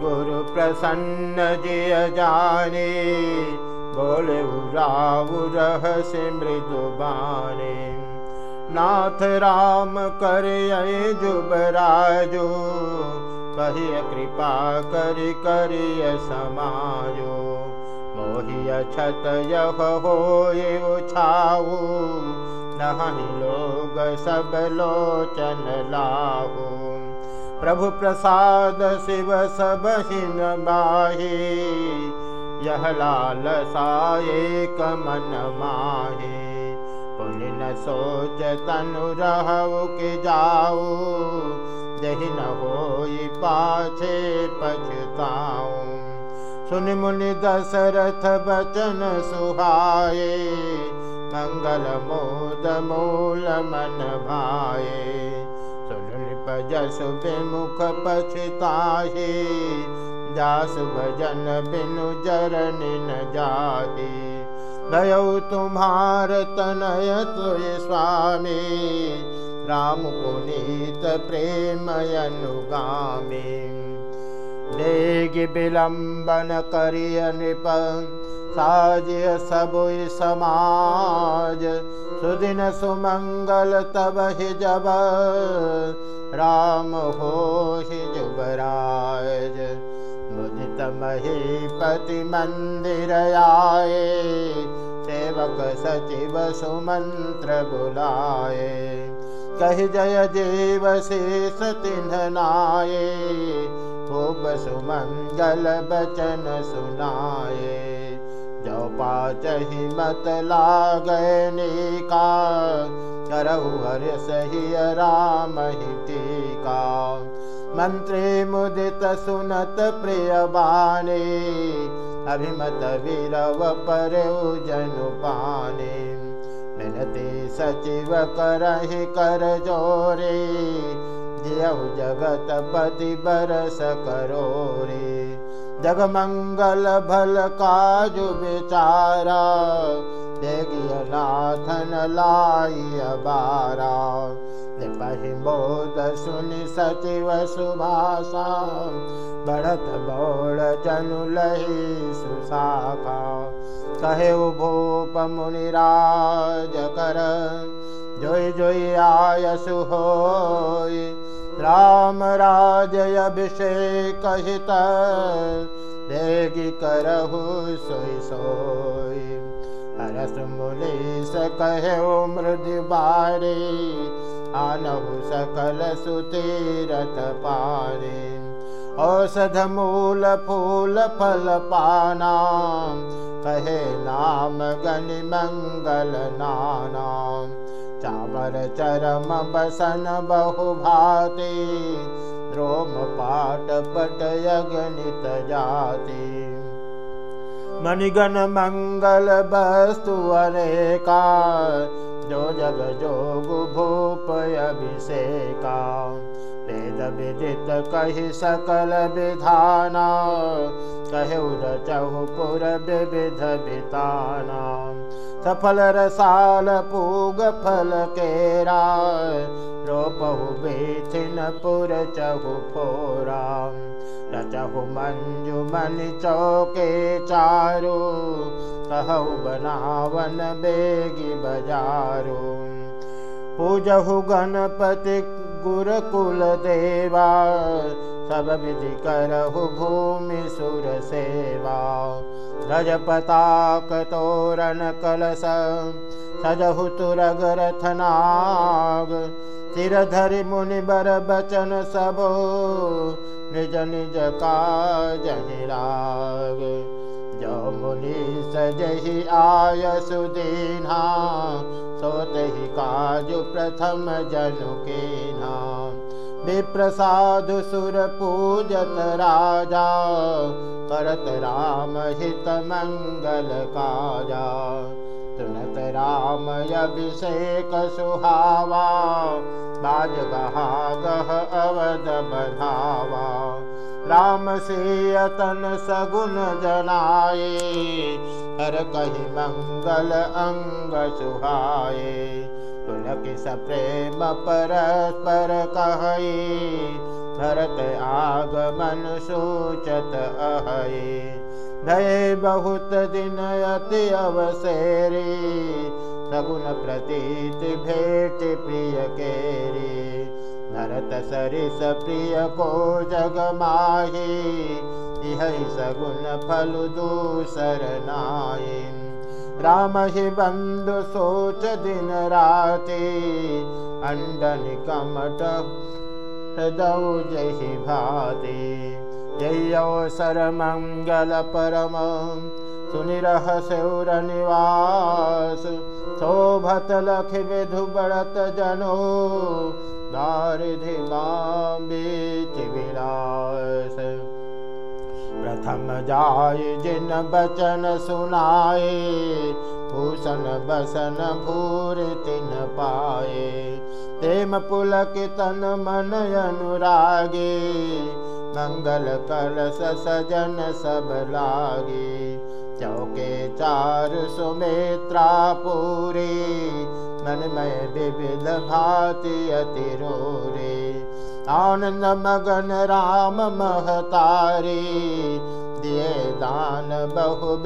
गुरु प्रसन्न जिय जाने बोले उराऊ रहस्य मृदु बाने। नाथ राम कर जुबराजो कहिय कृपा करि करिय समायो लोग सब लोचन लाहू प्रभु प्रसाद शिव लाल साए कमन माहे। पुन सोच तनु रहु के जाऊ जही न हो पाछे पछताऊ सुन मुनि दशरथ बचन सुहाए मंगल मोद मूल मन भाए सुन जसु विमुख पछताहे जासु भजन बिनु जरन न तुम्हार तनय तुय स्वामी। राम पुनीत प्रेम अनुगामी देग विलंबन करिय नृप साजिय सब समाज। सुदिन सुमंगल तब ही जब राम हो ही जुबराज मुदित महीपति मंदिर आए सेवक सचिव सुमंत्र बुलाए। कह जय जीव शेष तिन्हनाए खूब सुमंगल बचन सुनाए। जो पाचही मत लागने का सही राम ही टीका मंत्री मुदित सुनत प्रिय बाने अभिमत वीरव पर जनु पाने। मिनति सचिव करहि कर जोरे दियहु जगत पति बरस करो रे जग मंगल भल काजु बेचारा लाई अबारा निपहि बोध सुनि सचिव सुभाषा बढ़त बौड़ जनु लही सुशाखा कहे भूप मुनिराज कर जोई जोई आयसु होय राम राज अभिषेक हित देगी करहु सोई सोई हरस मुनीस कहे मृदु बारे आनहु सकल सुतीरथ पारे औषध फूल पाना कहे नाम गनि मंगल नाना। चावर चरम बसन बहु भाते रोम पाट पट यगनित जाते मणिगण मंगल वस्तु अनेका जो जग जोग भूप अभिषेका वेद विदित कहि सकल विधाना। कहु रचहु पुर विविध बिताना सफल रसाल पूग फल केरा। रोपहु बेथिन पुर चहु फोरा रचहु मंजु मन चौके चारो कहु बनावन बेगी बजारो। पूजहु गणपति गुरुकुल देवा, सब विधि करहु भूमि सुर सेवा। रज पताक तोरण कलश, सजहु तुरग रथनाग सिर धरि मुनि बर बचन सबो निज निज काज राग मुनि सजहि आय सुदीना सोतहि काजु प्रथम जनु के नाम विप्रसादु सुर पूजत राजा करत राम हित मंगल काजा राम अभिषेक सुहावा, बाज गहा गह अवध बधावा। राम से अतन सगुन जनाए हर कही मंगल अंग सुहाए तुलक स प्रेम परस्पर कहे भरत आगमन सोचत अहये भय बहुत दिन अति अवसेरी सगुन प्रतीत भेट प्रिय केरी भरत सरिस प्रिय को जग माही इह सगुन फल दूसर नाई राम ही बंधु सोच दिन राती अंडन कमट हृदौ जहि भाति मंगल परम सुनिरह सौर निवास शोभत लख विधु बढ़त जनो दारिधि विलास प्रथम जाय जिन बचन सुनाए भूषण बसन भूर तिन पाए प्रेम पुलक तन मन अनुरागे मंगल कलश सजन सब लागे। चौके चार सुमित्रा पूरी, मनमय विविध भाति अति रे आनंद मगन राम महतारी, दिए दान बहु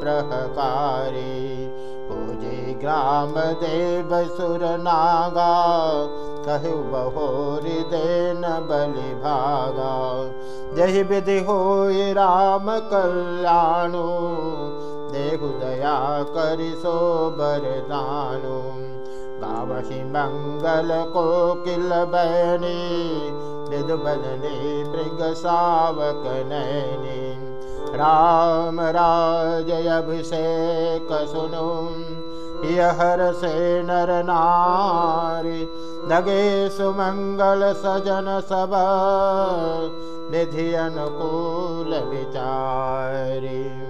प्रहकारी। पूजे ग्राम देव सुर नागा कहु बहोरि देन बलि भागा जहि विधि हो राम कल्याणु देहु दया करि सो बरदानु गावहि मंगल कोकिल बैनी विदु बदने मृग सावक नैनी। राम राजय अभिषेक सुनु यहर से नर नारी लगे सुमंगल सजन सब निधि अनुकूल विचारी